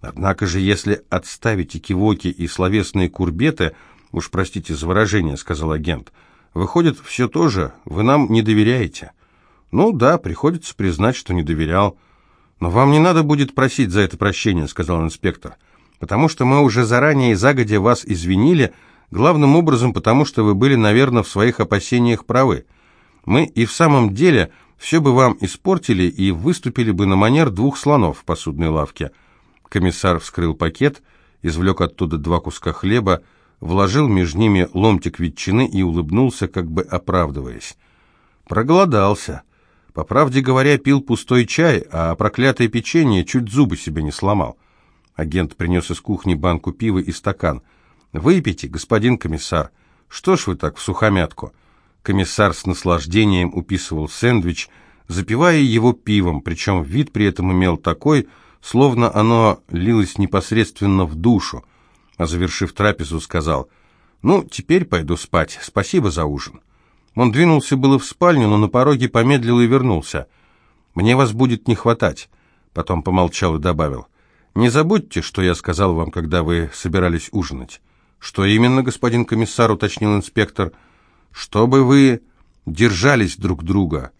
Однако же, если отставить экивоки и словесные курбеты, уж простите за выражение, сказал агент, выходит все то же, вы нам не доверяете. Ну да, приходится признать, что не доверял. Но вам не надо будет просить за это прощения, сказал инспектор, потому что мы уже заранее и загодя вас извинили, главным образом потому, что вы были, наверное, в своих опасениях правы. Мы и в самом деле все бы вам испортили и выступили бы на манер двух слонов в посудной лавке. Комиссар вскрыл пакет, извлек оттуда два куска хлеба, вложил между ними ломтик ветчины и улыбнулся, как бы оправдываясь. Проголодался. По правде говоря, пил пустой чай, а проклятое печенье чуть зубы себе не сломал. Агент принес из кухни банку пива и стакан. «Выпейте, господин комиссар. Что ж вы так в сухомятку?» Комиссар с наслаждением уписывал сэндвич, запивая его пивом, причем вид при этом имел такой, словно оно лилось непосредственно в душу, а завершив трапезу, сказал, «Ну, теперь пойду спать. Спасибо за ужин». Он двинулся было в спальню, но на пороге помедлил и вернулся. «Мне вас будет не хватать», — потом помолчал и добавил, «Не забудьте, что я сказал вам, когда вы собирались ужинать». «Что именно, господин комиссар?» — уточнил инспектор — чтобы вы держались друг друга.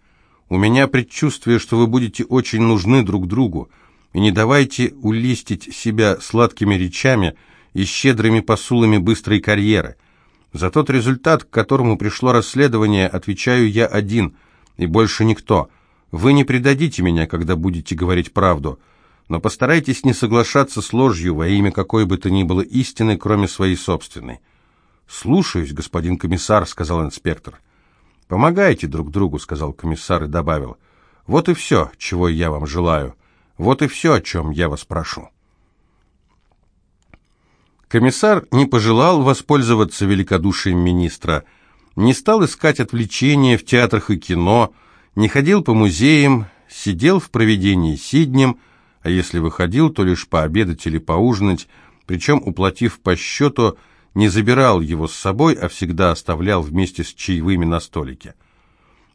У меня предчувствие, что вы будете очень нужны друг другу, и не давайте улистить себя сладкими речами и щедрыми посулами быстрой карьеры. За тот результат, к которому пришло расследование, отвечаю я один, и больше никто. Вы не предадите меня, когда будете говорить правду, но постарайтесь не соглашаться с ложью во имя какой бы то ни было истины, кроме своей собственной. «Слушаюсь, господин комиссар», — сказал инспектор. «Помогайте друг другу», — сказал комиссар и добавил. «Вот и все, чего я вам желаю. Вот и все, о чем я вас прошу». Комиссар не пожелал воспользоваться великодушием министра, не стал искать отвлечения в театрах и кино, не ходил по музеям, сидел в проведении сиднем, а если выходил, то лишь пообедать или поужинать, причем уплатив по счету не забирал его с собой, а всегда оставлял вместе с чаевыми на столике.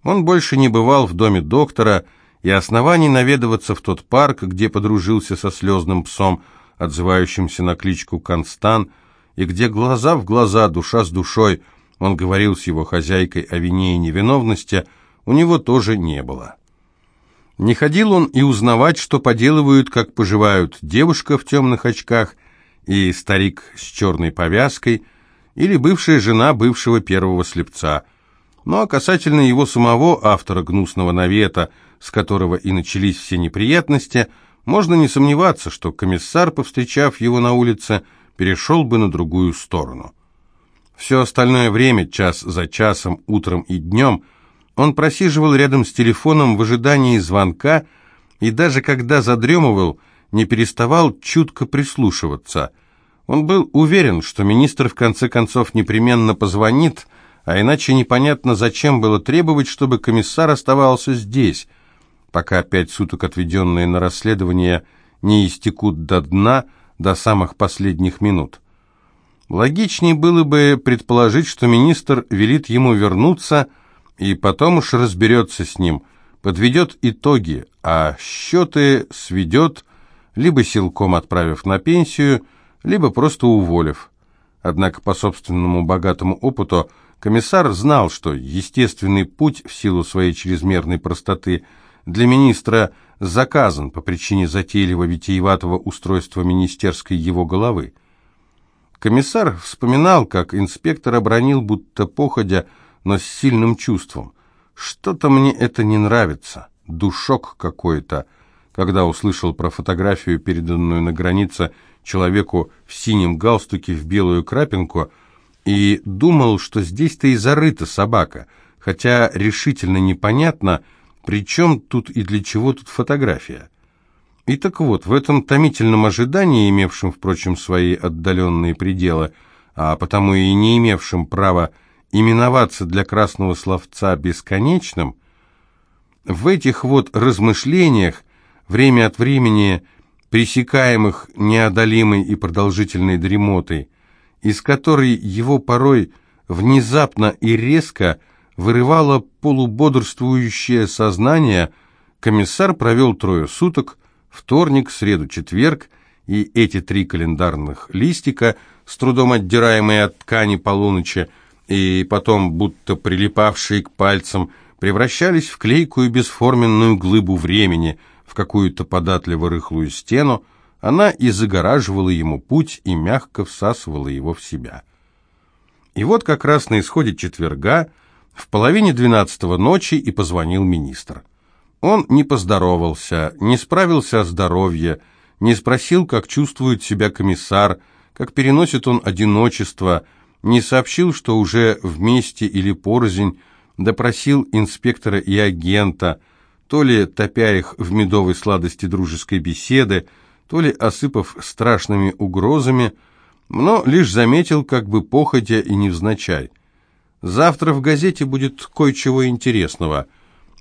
Он больше не бывал в доме доктора, и оснований наведываться в тот парк, где подружился со слезным псом, отзывающимся на кличку Констан, и где глаза в глаза, душа с душой, он говорил с его хозяйкой о вине и невиновности, у него тоже не было. Не ходил он и узнавать, что поделывают, как поживают девушка в темных очках и старик с черной повязкой, или бывшая жена бывшего первого слепца. Ну а касательно его самого, автора «Гнусного навета», с которого и начались все неприятности, можно не сомневаться, что комиссар, повстречав его на улице, перешел бы на другую сторону. Все остальное время, час за часом, утром и днем, он просиживал рядом с телефоном в ожидании звонка, и даже когда задремывал – не переставал чутко прислушиваться. Он был уверен, что министр в конце концов непременно позвонит, а иначе непонятно, зачем было требовать, чтобы комиссар оставался здесь, пока пять суток, отведенные на расследование, не истекут до дна, до самых последних минут. Логичнее было бы предположить, что министр велит ему вернуться и потом уж разберется с ним, подведет итоги, а счеты сведет, либо силком отправив на пенсию, либо просто уволив. Однако по собственному богатому опыту комиссар знал, что естественный путь в силу своей чрезмерной простоты для министра заказан по причине затейливо-витиеватого устройства министерской его головы. Комиссар вспоминал, как инспектор обронил, будто походя, но с сильным чувством. «Что-то мне это не нравится, душок какой-то», когда услышал про фотографию, переданную на границе человеку в синем галстуке в белую крапинку, и думал, что здесь-то и зарыта собака, хотя решительно непонятно, при чем тут и для чего тут фотография. И так вот, в этом томительном ожидании, имевшем, впрочем, свои отдаленные пределы, а потому и не имевшем права именоваться для красного словца бесконечным, в этих вот размышлениях время от времени пресекаемых неодолимой и продолжительной дремотой, из которой его порой внезапно и резко вырывало полубодрствующее сознание, комиссар провел трое суток, вторник, среду, четверг, и эти три календарных листика, с трудом отдираемые от ткани полуночи, и потом, будто прилипавшие к пальцам, превращались в клейкую бесформенную глыбу времени, в какую-то податливо рыхлую стену, она и загораживала ему путь и мягко всасывала его в себя. И вот как раз на исходе четверга, в половине двенадцатого ночи и позвонил министр. Он не поздоровался, не справился о здоровье, не спросил, как чувствует себя комиссар, как переносит он одиночество, не сообщил, что уже вместе или порознь, допросил инспектора и агента, то ли топя их в медовой сладости дружеской беседы, то ли осыпав страшными угрозами, но лишь заметил, как бы походя и невзначай. «Завтра в газете будет кое-чего интересного.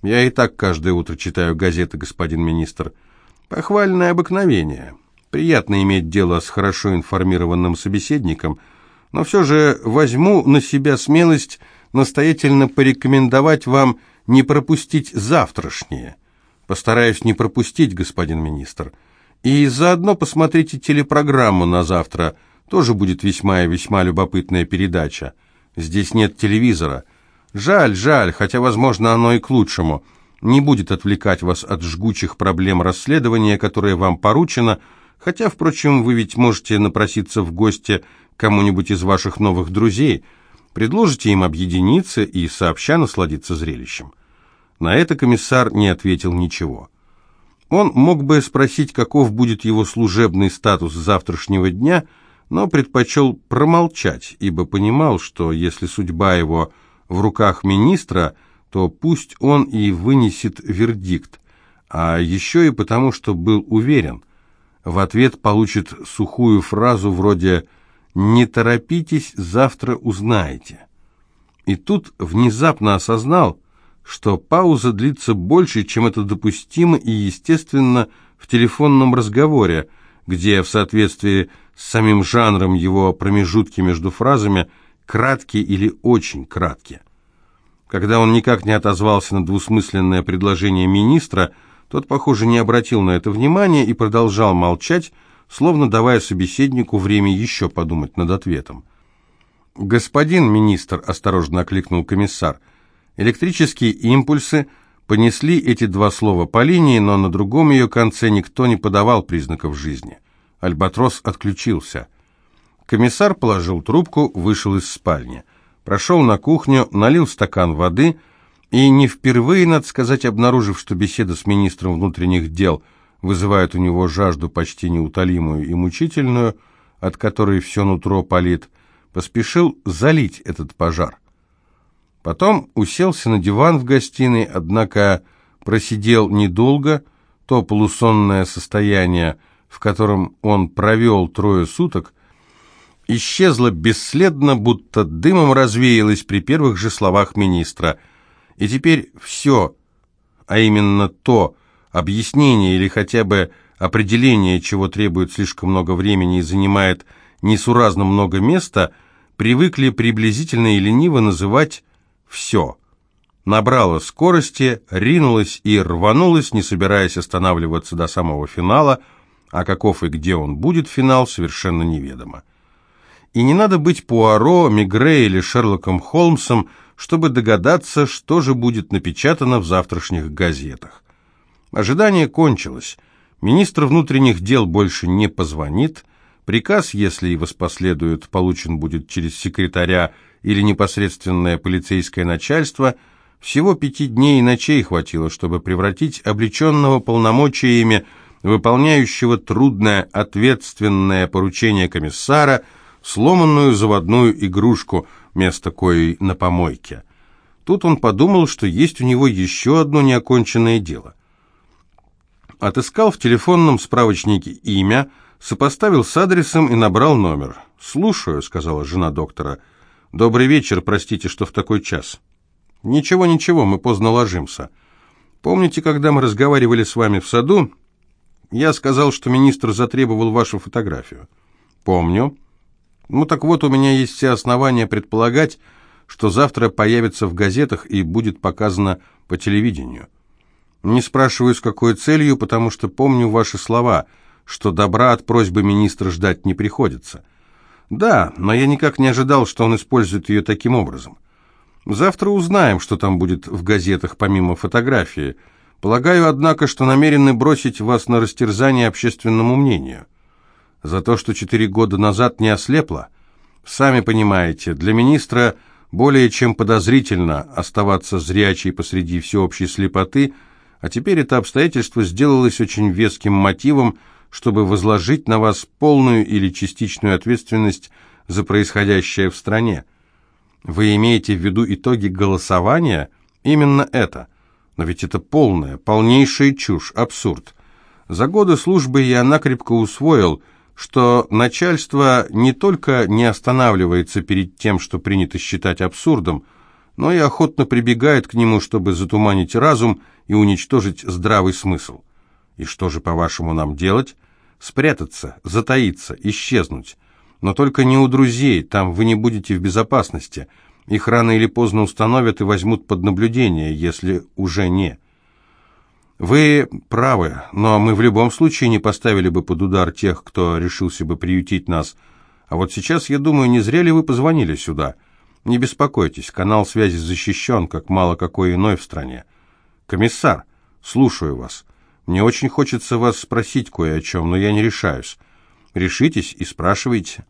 Я и так каждое утро читаю газеты, господин министр. Похвальное обыкновение. Приятно иметь дело с хорошо информированным собеседником, но все же возьму на себя смелость настоятельно порекомендовать вам не пропустить завтрашнее. Постараюсь не пропустить, господин министр. И заодно посмотрите телепрограмму на завтра. Тоже будет весьма и весьма любопытная передача. Здесь нет телевизора. Жаль, жаль, хотя, возможно, оно и к лучшему. Не будет отвлекать вас от жгучих проблем расследования, которое вам поручено, хотя, впрочем, вы ведь можете напроситься в гости кому-нибудь из ваших новых друзей, предложите им объединиться и сообща насладиться зрелищем. На это комиссар не ответил ничего. Он мог бы спросить, каков будет его служебный статус завтрашнего дня, но предпочел промолчать, ибо понимал, что если судьба его в руках министра, то пусть он и вынесет вердикт, а еще и потому, что был уверен. В ответ получит сухую фразу вроде «Не торопитесь, завтра узнаете». И тут внезапно осознал, что пауза длится больше, чем это допустимо и естественно в телефонном разговоре, где в соответствии с самим жанром его промежутки между фразами краткие или очень краткие. Когда он никак не отозвался на двусмысленное предложение министра, тот, похоже, не обратил на это внимания и продолжал молчать, словно давая собеседнику время еще подумать над ответом. «Господин министр», — осторожно окликнул комиссар, — Электрические импульсы понесли эти два слова по линии, но на другом ее конце никто не подавал признаков жизни. Альбатрос отключился. Комиссар положил трубку, вышел из спальни. Прошел на кухню, налил стакан воды и, не впервые, надо сказать, обнаружив, что беседа с министром внутренних дел вызывает у него жажду почти неутолимую и мучительную, от которой все нутро палит, поспешил залить этот пожар. Потом уселся на диван в гостиной, однако просидел недолго, то полусонное состояние, в котором он провел трое суток, исчезло бесследно, будто дымом развеялось при первых же словах министра. И теперь все, а именно то, объяснение или хотя бы определение, чего требует слишком много времени и занимает несуразно много места, привыкли приблизительно и лениво называть все. Набрала скорости, ринулась и рванулась, не собираясь останавливаться до самого финала, а каков и где он будет финал, совершенно неведомо. И не надо быть Пуаро, Мигре или Шерлоком Холмсом, чтобы догадаться, что же будет напечатано в завтрашних газетах. Ожидание кончилось. Министр внутренних дел больше не позвонит. Приказ, если и воспоследует, получен будет через секретаря или непосредственное полицейское начальство, всего пяти дней и ночей хватило, чтобы превратить облеченного полномочиями, выполняющего трудное ответственное поручение комиссара, сломанную заводную игрушку, место коей на помойке. Тут он подумал, что есть у него еще одно неоконченное дело. Отыскал в телефонном справочнике имя, сопоставил с адресом и набрал номер. «Слушаю», — сказала жена доктора, — «Добрый вечер, простите, что в такой час». «Ничего, ничего, мы поздно ложимся. Помните, когда мы разговаривали с вами в саду, я сказал, что министр затребовал вашу фотографию?» «Помню. Ну так вот, у меня есть все основания предполагать, что завтра появится в газетах и будет показано по телевидению. Не спрашиваю, с какой целью, потому что помню ваши слова. что добра от просьбы министра ждать не приходится. Да, но я никак не ожидал, что он использует ее таким образом. Завтра узнаем, что там будет в газетах помимо фотографии. Полагаю, однако, что намерены бросить вас на растерзание общественному мнению. За то, что четыре года назад не ослепла? Сами понимаете, для министра более чем подозрительно оставаться зрячей посреди всеобщей слепоты, а теперь это обстоятельство сделалось очень веским мотивом, чтобы возложить на вас полную или частичную ответственность за происходящее в стране. Вы имеете в виду итоги голосования? Именно это. Но ведь это полная, полнейшая чушь, абсурд. За годы службы я накрепко усвоил, что начальство не только не останавливается перед тем, что принято считать абсурдом, но и охотно прибегает к нему, чтобы затуманить разум и уничтожить здравый смысл. И что же, по-вашему, нам делать? Спрятаться, затаиться, исчезнуть. Но только не у друзей, там вы не будете в безопасности. Их рано или поздно установят и возьмут под наблюдение, если уже не. Вы правы, но мы в любом случае не поставили бы под удар тех, кто решился бы приютить нас. А вот сейчас, я думаю, не зря ли вы позвонили сюда? Не беспокойтесь, канал связи защищен, как мало какой иной в стране. Комиссар, слушаю вас. Мне очень хочется вас спросить кое о чем, но я не решаюсь. Решитесь и спрашивайте.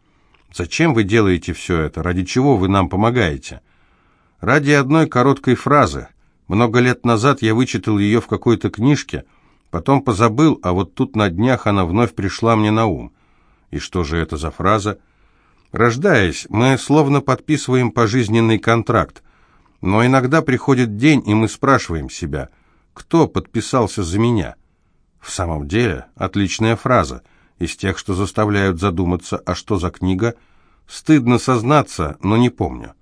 Зачем вы делаете все это? Ради чего вы нам помогаете? Ради одной короткой фразы. Много лет назад я вычитал ее в какой-то книжке, потом позабыл, а вот тут на днях она вновь пришла мне на ум. И что же это за фраза? Рождаясь, мы словно подписываем пожизненный контракт. Но иногда приходит день, и мы спрашиваем себя, кто подписался за меня? В самом деле, отличная фраза – из тех, что заставляют задуматься, а что за книга? Стыдно сознаться, но не помню.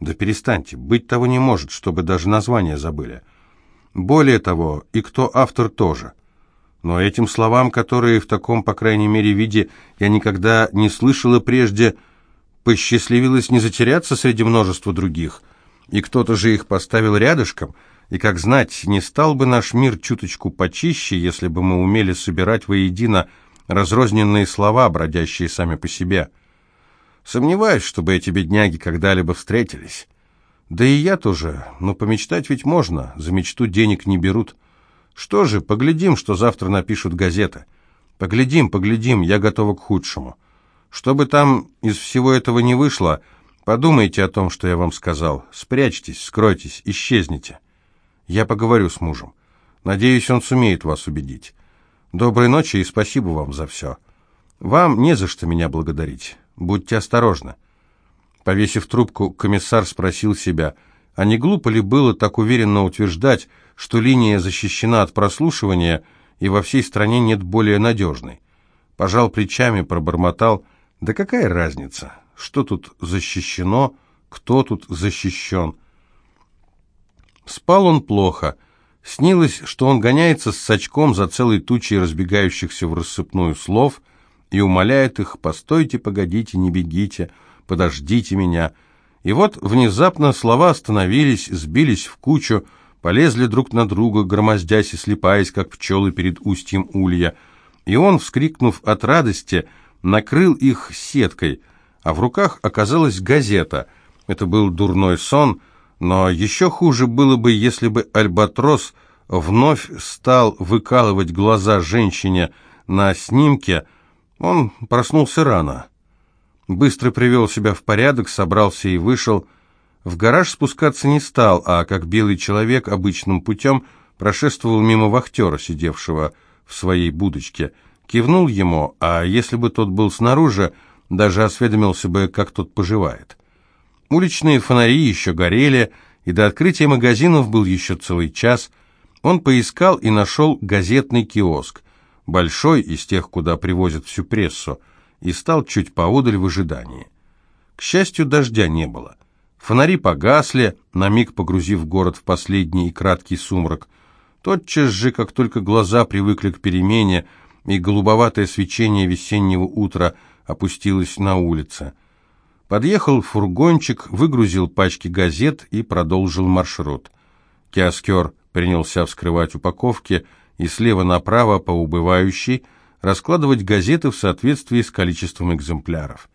Да перестаньте, быть того не может, чтобы даже название забыли. Более того, и кто автор тоже. Но этим словам, которые в таком, по крайней мере, виде я никогда не слышала прежде, посчастливилось не затеряться среди множества других. И кто-то же их поставил рядышком, и, как знать, не стал бы наш мир чуточку почище, если бы мы умели собирать воедино разрозненные слова, бродящие сами по себе. Сомневаюсь, чтобы эти бедняги когда-либо встретились. Да и я тоже, но помечтать ведь можно, за мечту денег не берут. Что же, поглядим, что завтра напишут газеты. Поглядим, поглядим, я готова к худшему. Что бы там из всего этого не вышло, подумайте о том, что я вам сказал. Спрячьтесь, скройтесь, исчезните. Я поговорю с мужем. Надеюсь, он сумеет вас убедить. Доброй ночи и спасибо вам за все. Вам не за что меня благодарить. Будьте осторожны». Повесив трубку, комиссар спросил себя, а не глупо ли было так уверенно утверждать, что линия защищена от прослушивания и во всей стране нет более надежной. Пожал плечами, пробормотал, да какая разница, что тут защищено, кто тут защищен. Спал он плохо, Снилось, что он гоняется с сачком за целой тучей разбегающихся в рассыпную слов и умоляет их «постойте, погодите, не бегите, подождите меня». И вот внезапно слова остановились, сбились в кучу, полезли друг на друга, громоздясь и слепаясь, как пчелы перед устьем улья. И он, вскрикнув от радости, накрыл их сеткой, а в руках оказалась газета. Это был дурной сон — но еще хуже было бы, если бы Альбатрос вновь стал выкалывать глаза женщине на снимке. Он проснулся рано. Быстро привел себя в порядок, собрался и вышел. В гараж спускаться не стал, а, как белый человек, обычным путем прошествовал мимо вахтера, сидевшего в своей будочке. Кивнул ему, а если бы тот был снаружи, даже осведомился бы, как тот поживает. Уличные фонари еще горели, и до открытия магазинов был еще целый час. Он поискал и нашел газетный киоск, большой из тех, куда привозят всю прессу, и стал чуть поодаль в ожидании. К счастью, дождя не было. Фонари погасли, на миг погрузив город в последний и краткий сумрак. Тотчас же, как только глаза привыкли к перемене, и голубоватое свечение весеннего утра опустилось на улице. Подъехал фургончик, выгрузил пачки газет и продолжил маршрут. Киоскер принялся вскрывать упаковки, и слева направо по убывающей раскладывать газеты в соответствии с количеством экземпляров.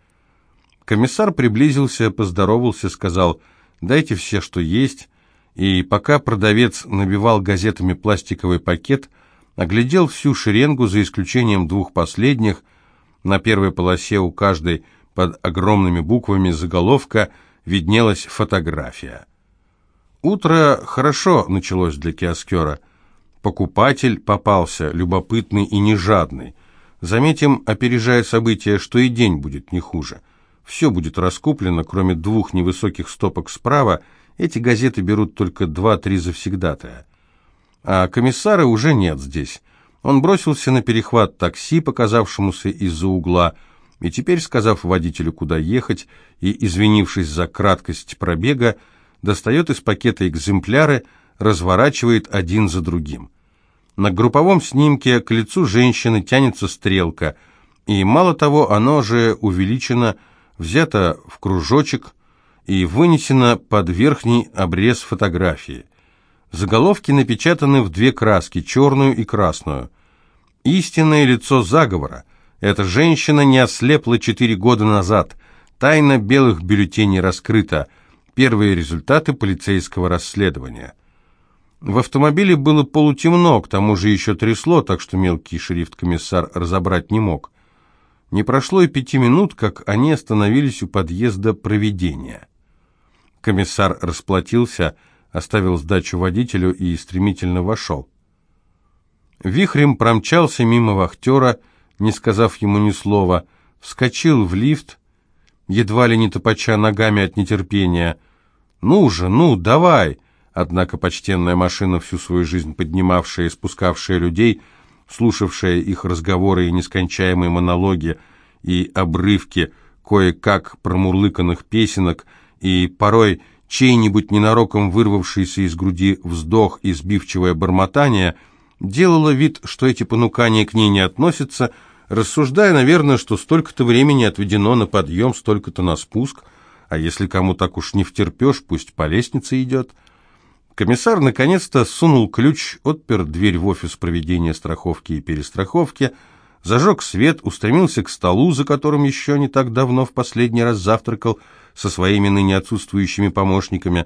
Комиссар приблизился, поздоровался, сказал «дайте все, что есть», и пока продавец набивал газетами пластиковый пакет, оглядел всю шеренгу за исключением двух последних, на первой полосе у каждой под огромными буквами заголовка виднелась фотография. Утро хорошо началось для киоскера. Покупатель попался, любопытный и нежадный. Заметим, опережая события, что и день будет не хуже. Все будет раскуплено, кроме двух невысоких стопок справа, эти газеты берут только два-три завсегдатая. А комиссара уже нет здесь. Он бросился на перехват такси, показавшемуся из-за угла, и теперь, сказав водителю, куда ехать, и извинившись за краткость пробега, достает из пакета экземпляры, разворачивает один за другим. На групповом снимке к лицу женщины тянется стрелка, и мало того, оно же увеличено, взято в кружочек и вынесено под верхний обрез фотографии. Заголовки напечатаны в две краски, черную и красную. Истинное лицо заговора. Эта женщина не ослепла четыре года назад. Тайна белых бюллетеней раскрыта. Первые результаты полицейского расследования. В автомобиле было полутемно, к тому же еще трясло, так что мелкий шрифт-комиссар разобрать не мог. Не прошло и пяти минут, как они остановились у подъезда проведения. Комиссар расплатился, оставил сдачу водителю и стремительно вошел. Вихрем промчался мимо вахтера, не сказав ему ни слова, вскочил в лифт, едва ли не топача ногами от нетерпения. «Ну же, ну, давай!» Однако почтенная машина, всю свою жизнь поднимавшая и спускавшая людей, слушавшая их разговоры и нескончаемые монологи, и обрывки кое-как промурлыканных песенок, и порой чей-нибудь ненароком вырвавшийся из груди вздох и сбивчивое бормотание, делала вид, что эти понукания к ней не относятся, рассуждая, наверное, что столько-то времени отведено на подъем, столько-то на спуск, а если кому так уж не втерпешь, пусть по лестнице идет – Комиссар наконец-то сунул ключ, отпер дверь в офис проведения страховки и перестраховки, зажег свет, устремился к столу, за которым еще не так давно в последний раз завтракал со своими ныне отсутствующими помощниками.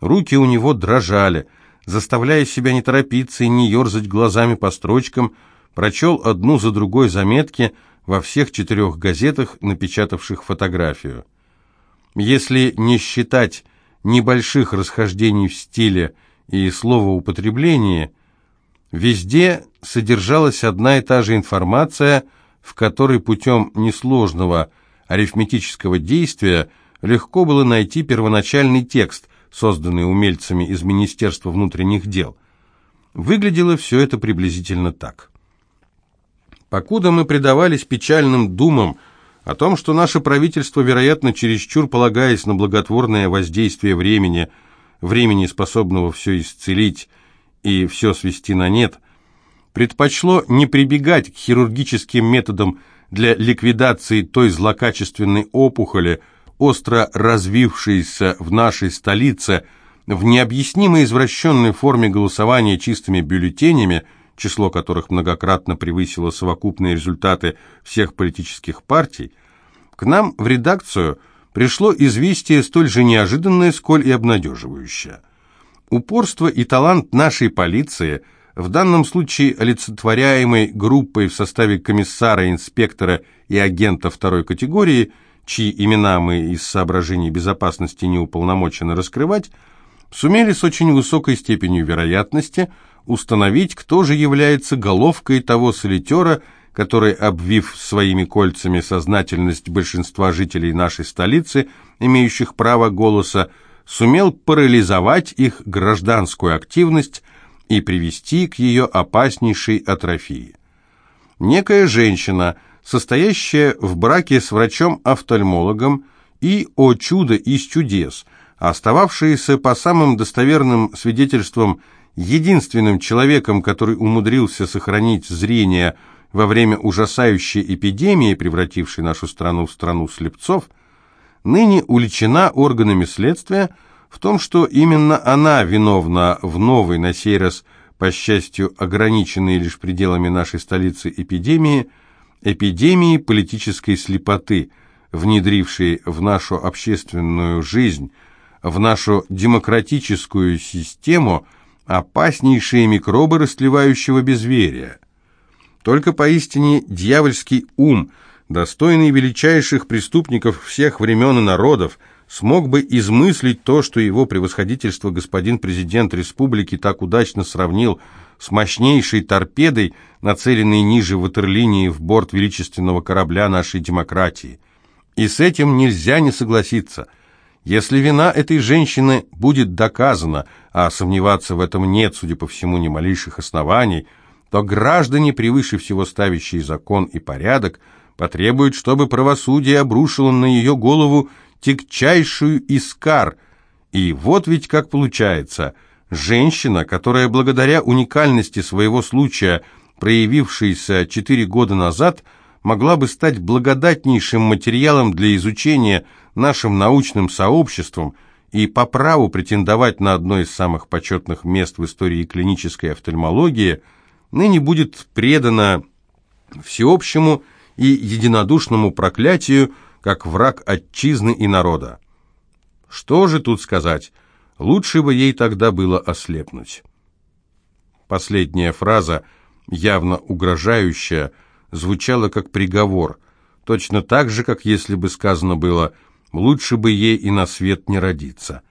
Руки у него дрожали. Заставляя себя не торопиться и не ерзать глазами по строчкам, прочел одну за другой заметки во всех четырех газетах, напечатавших фотографию. Если не считать небольших расхождений в стиле и словоупотреблении, везде содержалась одна и та же информация, в которой путем несложного арифметического действия легко было найти первоначальный текст, созданный умельцами из Министерства внутренних дел. Выглядело все это приблизительно так. Покуда мы предавались печальным думам, о том, что наше правительство, вероятно, чересчур полагаясь на благотворное воздействие времени, времени, способного все исцелить и все свести на нет, предпочло не прибегать к хирургическим методам для ликвидации той злокачественной опухоли, остро развившейся в нашей столице, в необъяснимо извращенной форме голосования чистыми бюллетенями, число которых многократно превысило совокупные результаты всех политических партий, к нам в редакцию пришло известие столь же неожиданное, сколь и обнадеживающее. Упорство и талант нашей полиции, в данном случае олицетворяемой группой в составе комиссара, инспектора и агента второй категории, чьи имена мы из соображений безопасности не уполномочены раскрывать, сумели с очень высокой степенью вероятности – установить, кто же является головкой того солитера, который, обвив своими кольцами сознательность большинства жителей нашей столицы, имеющих право голоса, сумел парализовать их гражданскую активность и привести к ее опаснейшей атрофии. Некая женщина, состоящая в браке с врачом-офтальмологом и, о чудо из чудес, остававшаяся по самым достоверным свидетельствам единственным человеком, который умудрился сохранить зрение во время ужасающей эпидемии, превратившей нашу страну в страну слепцов, ныне уличена органами следствия в том, что именно она виновна в новой, на сей раз, по счастью, ограниченной лишь пределами нашей столицы эпидемии – эпидемии политической слепоты, внедрившей в нашу общественную жизнь, в нашу демократическую систему опаснейшие микробы растлевающего безверия. Только поистине дьявольский ум, достойный величайших преступников всех времен и народов, смог бы измыслить то, что его превосходительство господин президент республики так удачно сравнил с мощнейшей торпедой, нацеленной ниже ватерлинии в борт величественного корабля нашей демократии. И с этим нельзя не согласиться. Если вина этой женщины будет доказана, а сомневаться в этом нет, судя по всему, ни малейших оснований, то граждане, превыше всего ставящие закон и порядок, потребуют, чтобы правосудие обрушило на ее голову тягчайшую искар. И вот ведь как получается. Женщина, которая благодаря уникальности своего случая, проявившейся четыре года назад, могла бы стать благодатнейшим материалом для изучения нашим научным сообществом и по праву претендовать на одно из самых почетных мест в истории клинической офтальмологии, ныне будет предана всеобщему и единодушному проклятию как враг отчизны и народа. Что же тут сказать? Лучше бы ей тогда было ослепнуть. Последняя фраза, явно угрожающая, звучала как приговор, точно так же, как если бы сказано было «лучше бы ей и на свет не родиться».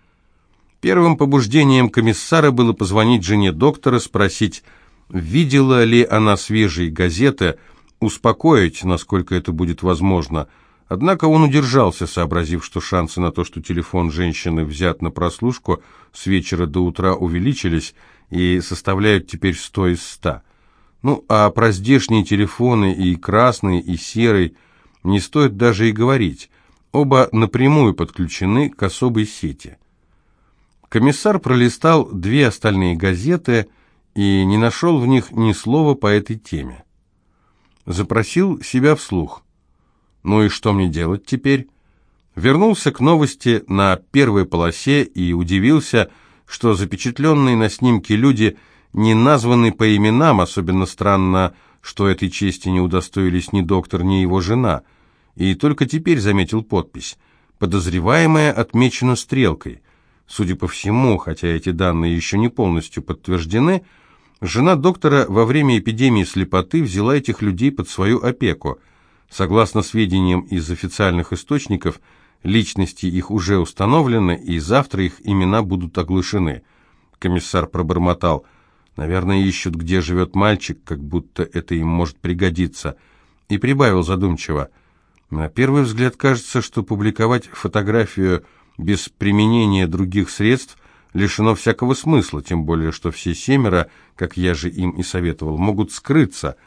Первым побуждением комиссара было позвонить жене доктора, спросить, видела ли она свежие газеты, успокоить, насколько это будет возможно – Однако он удержался, сообразив, что шансы на то, что телефон женщины взят на прослушку, с вечера до утра увеличились и составляют теперь сто из ста. Ну, а про здешние телефоны и красный, и серый не стоит даже и говорить. Оба напрямую подключены к особой сети. Комиссар пролистал две остальные газеты и не нашел в них ни слова по этой теме. Запросил себя вслух – ну и что мне делать теперь? Вернулся к новости на первой полосе и удивился, что запечатленные на снимке люди не названы по именам, особенно странно, что этой чести не удостоились ни доктор, ни его жена. И только теперь заметил подпись. Подозреваемая отмечена стрелкой. Судя по всему, хотя эти данные еще не полностью подтверждены, жена доктора во время эпидемии слепоты взяла этих людей под свою опеку – Согласно сведениям из официальных источников, личности их уже установлены, и завтра их имена будут оглашены. Комиссар пробормотал. Наверное, ищут, где живет мальчик, как будто это им может пригодиться. И прибавил задумчиво. На первый взгляд кажется, что публиковать фотографию без применения других средств лишено всякого смысла, тем более, что все семеро, как я же им и советовал, могут скрыться.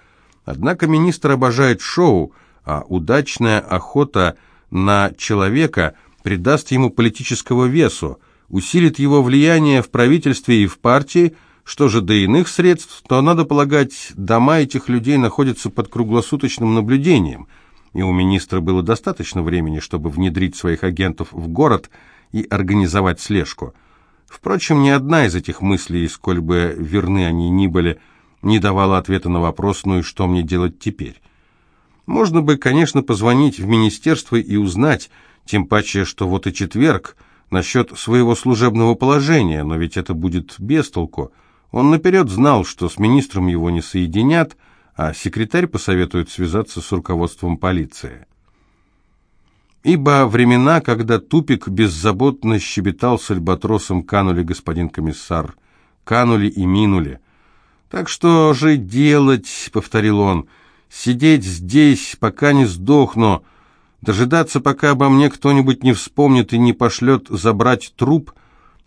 Однако министр обожает шоу, а удачная охота на человека придаст ему политического весу, усилит его влияние в правительстве и в партии, что же до иных средств, то, надо полагать, дома этих людей находятся под круглосуточным наблюдением, и у министра было достаточно времени, чтобы внедрить своих агентов в город и организовать слежку. Впрочем, ни одна из этих мыслей, сколь бы верны они ни были, не давала ответа на вопрос «ну и что мне делать теперь?». Можно бы, конечно, позвонить в министерство и узнать, тем паче, что вот и четверг, насчет своего служебного положения, но ведь это будет без толку. Он наперед знал, что с министром его не соединят, а секретарь посоветует связаться с руководством полиции. Ибо времена, когда тупик беззаботно щебетал с альбатросом, канули, господин комиссар, канули и минули. «Так что же делать?» — повторил он — Сидеть здесь, пока не сдохну, дожидаться, пока обо мне кто-нибудь не вспомнит и не пошлет забрать труп,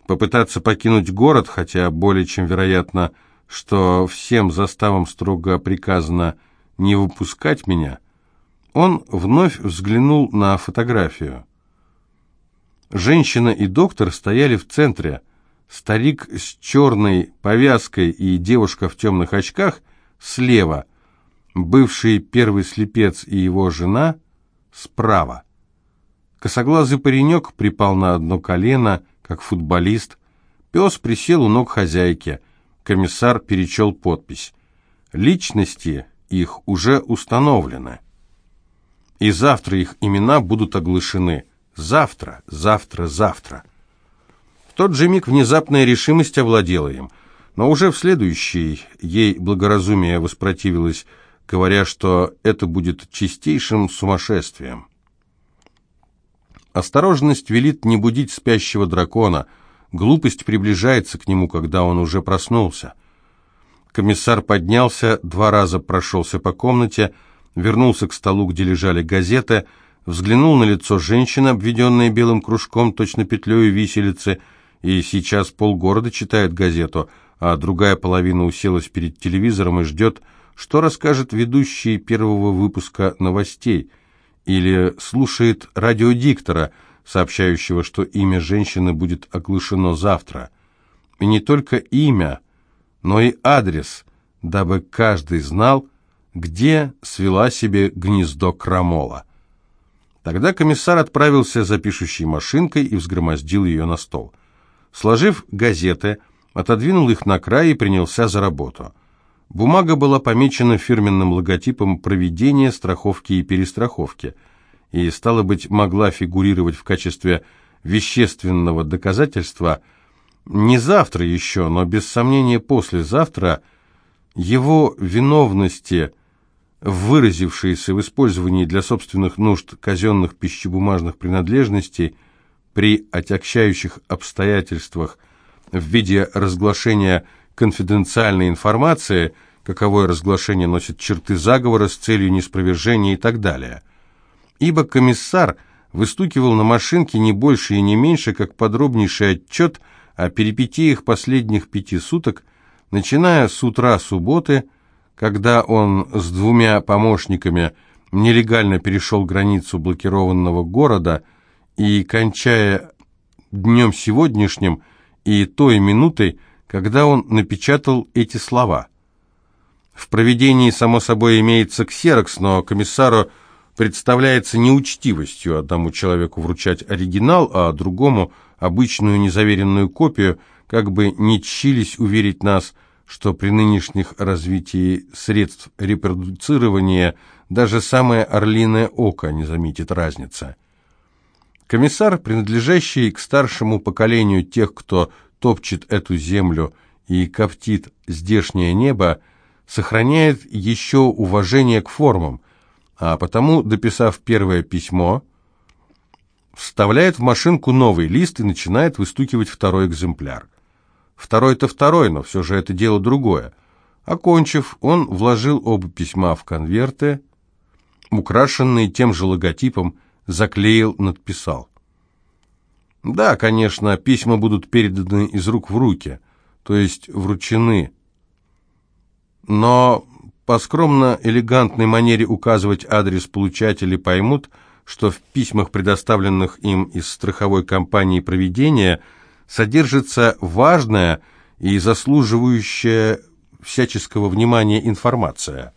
попытаться покинуть город, хотя более чем вероятно, что всем заставам строго приказано не выпускать меня, он вновь взглянул на фотографию. Женщина и доктор стояли в центре. Старик с черной повязкой и девушка в темных очках слева – бывший первый слепец и его жена справа. Косоглазый паренек припал на одно колено, как футболист. Пес присел у ног хозяйки. Комиссар перечел подпись. Личности их уже установлены. и завтра их имена будут оглашены. Завтра, завтра, завтра. В тот же миг внезапная решимость овладела им, но уже в следующий ей благоразумие воспротивилось, говоря, что это будет чистейшим сумасшествием. Осторожность велит не будить спящего дракона, глупость приближается к нему, когда он уже проснулся. Комиссар поднялся, два раза прошелся по комнате, вернулся к столу, где лежали газеты, взглянул на лицо женщины, обведенной белым кружком, точно петлей виселицы, и сейчас полгорода читает газету, а другая половина уселась перед телевизором и ждет, что расскажет ведущий первого выпуска новостей, или слушает радиодиктора, сообщающего, что имя женщины будет оглашено завтра. И не только имя, но и адрес, дабы каждый знал, где свела себе гнездо крамола. Тогда комиссар отправился за пишущей машинкой и взгромоздил ее на стол. Сложив газеты, отодвинул их на край и принялся за работу. Бумага была помечена фирменным логотипом проведения страховки и перестраховки, и, стало быть, могла фигурировать в качестве вещественного доказательства не завтра еще, но без сомнения послезавтра его виновности выразившиеся в использовании для собственных нужд казенных пищебумажных принадлежностей при отягчающих обстоятельствах в виде разглашения конфиденциальной информации, каковое разглашение носит черты заговора с целью неспровержения и так далее. Ибо комиссар выстукивал на машинке не больше и не меньше, как подробнейший отчет о перипетиях последних пяти суток, начиная с утра субботы – когда он с двумя помощниками нелегально перешел границу блокированного города и, кончая днем сегодняшним и той минутой, когда он напечатал эти слова. В проведении, само собой, имеется ксерокс, но комиссару представляется неучтивостью одному человеку вручать оригинал, а другому обычную незаверенную копию, как бы не чились уверить нас – что при нынешних развитии средств репродуцирования даже самое орлиное око не заметит разницы. Комиссар, принадлежащий к старшему поколению тех, кто топчет эту землю и коптит здешнее небо, сохраняет еще уважение к формам, а потому, дописав первое письмо, вставляет в машинку новый лист и начинает выстукивать второй экземпляр. Второй-то второй, но все же это дело другое. Окончив, он вложил оба письма в конверты, украшенные тем же логотипом, заклеил, надписал. Да, конечно, письма будут переданы из рук в руки, то есть вручены. Но по скромно-элегантной манере указывать адрес получателей поймут, что в письмах, предоставленных им из страховой компании «Проведение», содержится важная и заслуживающая всяческого внимания информация –